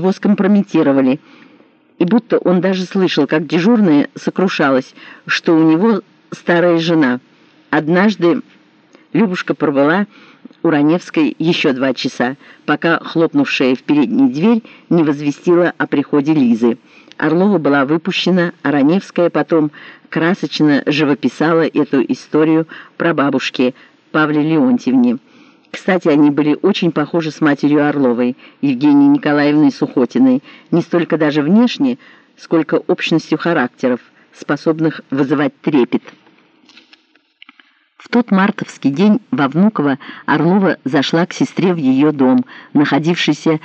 его скомпрометировали, и будто он даже слышал, как дежурная сокрушалась, что у него старая жена. Однажды Любушка пробыла у Раневской еще два часа, пока хлопнувшая в переднюю дверь не возвестила о приходе Лизы. Орлова была выпущена, а Раневская потом красочно живописала эту историю про бабушки Павле Леонтьевне. Кстати, они были очень похожи с матерью Орловой, Евгенией Николаевной Сухотиной, не столько даже внешне, сколько общностью характеров, способных вызывать трепет. В тот мартовский день во Внуково Орлова зашла к сестре в ее дом, находившийся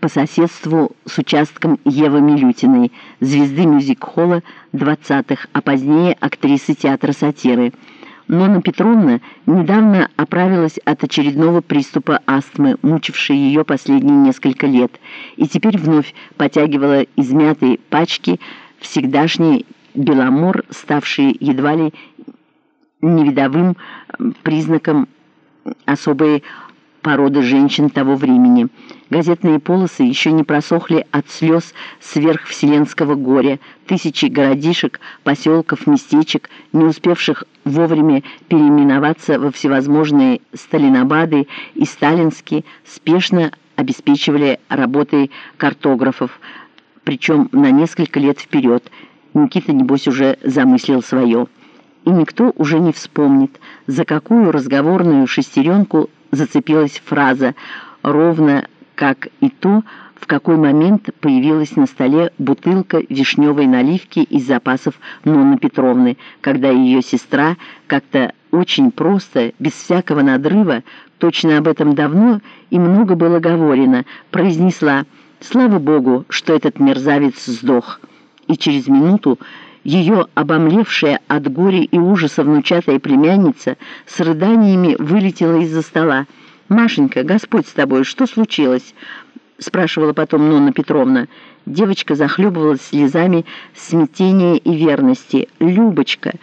по соседству с участком Евы Милютиной, звезды мюзик-холла 20-х, а позднее актрисы театра сатиры. Нона Петровна недавно оправилась от очередного приступа астмы, мучившей ее последние несколько лет, и теперь вновь потягивала измятые пачки всегдашний беломор, ставший едва ли невидовым признаком особой породы женщин того времени. Газетные полосы еще не просохли от слез сверхвселенского горя, тысячи городишек, поселков, местечек, не успевших вовремя переименоваться во всевозможные Сталинобады и Сталинские, спешно обеспечивали работой картографов, причем на несколько лет вперед. Никита, небось, уже замыслил свое. И никто уже не вспомнит, за какую разговорную шестеренку зацепилась фраза, ровно как и то, в какой момент появилась на столе бутылка вишневой наливки из запасов Нонны Петровны, когда ее сестра как-то очень просто, без всякого надрыва, точно об этом давно и много было говорено, произнесла «Слава Богу, что этот мерзавец сдох». И через минуту ее обомлевшая от горя и ужаса внучатая племянница с рыданиями вылетела из-за стола. «Машенька, Господь с тобой, что случилось?» — спрашивала потом Нонна Петровна. Девочка захлебывалась слезами смятения и верности. «Любочка,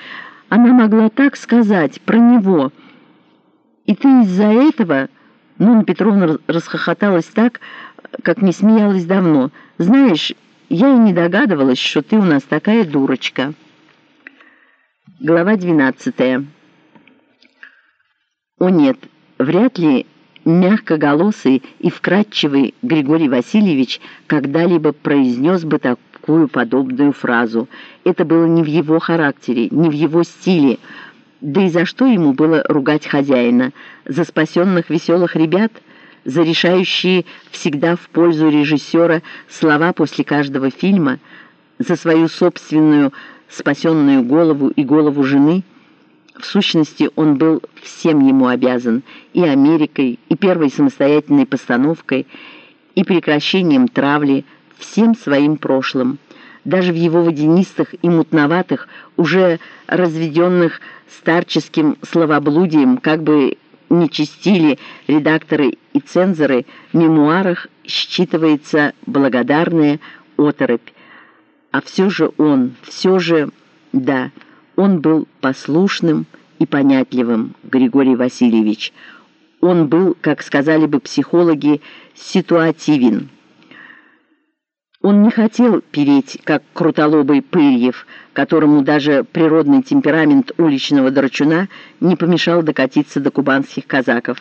она могла так сказать про него. И ты из-за этого...» Нонна Петровна расхохоталась так, как не смеялась давно. «Знаешь, я и не догадывалась, что ты у нас такая дурочка». Глава двенадцатая. О нет, вряд ли мягкоголосый и вкрадчивый Григорий Васильевич когда-либо произнес бы такую подобную фразу. Это было не в его характере, не в его стиле. Да и за что ему было ругать хозяина? За спасенных веселых ребят? За решающие всегда в пользу режиссера слова после каждого фильма? За свою собственную спасенную голову и голову жены – в сущности, он был всем ему обязан, и Америкой, и первой самостоятельной постановкой, и прекращением травли, всем своим прошлым. Даже в его водянистых и мутноватых, уже разведенных старческим словоблудием, как бы не чистили редакторы и цензоры, в мемуарах считывается благодарная оторопь. А все же он, все же, да, он был послушным и понятливым, Григорий Васильевич. Он был, как сказали бы психологи, ситуативен. Он не хотел переть, как крутолобый Пырьев, которому даже природный темперамент уличного драчуна не помешал докатиться до кубанских казаков.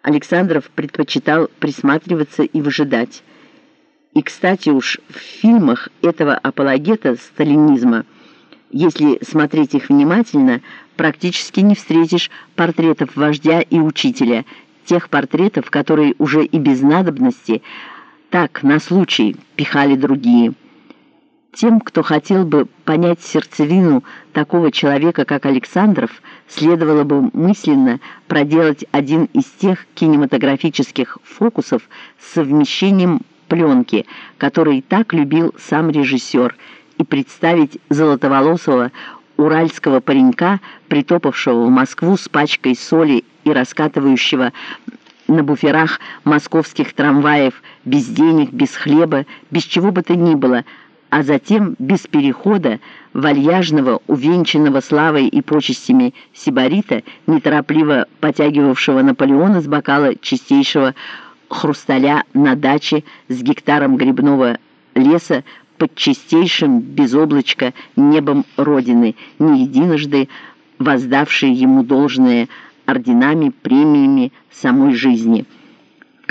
Александров предпочитал присматриваться и выжидать. И, кстати уж, в фильмах этого апологета сталинизма – если смотреть их внимательно, практически не встретишь портретов вождя и учителя, тех портретов, которые уже и без надобности, так, на случай, пихали другие. Тем, кто хотел бы понять сердцевину такого человека, как Александров, следовало бы мысленно проделать один из тех кинематографических фокусов с совмещением пленки, который так любил сам режиссер – и представить золотоволосого уральского паренька, притопавшего в Москву с пачкой соли и раскатывающего на буферах московских трамваев без денег, без хлеба, без чего бы то ни было, а затем без перехода вальяжного, увенчанного славой и почестями сибарита, неторопливо потягивавшего Наполеона с бокала чистейшего хрусталя на даче с гектаром грибного леса под чистейшим без облачка небом Родины, не единожды воздавшие ему должное орденами, премиями самой жизни –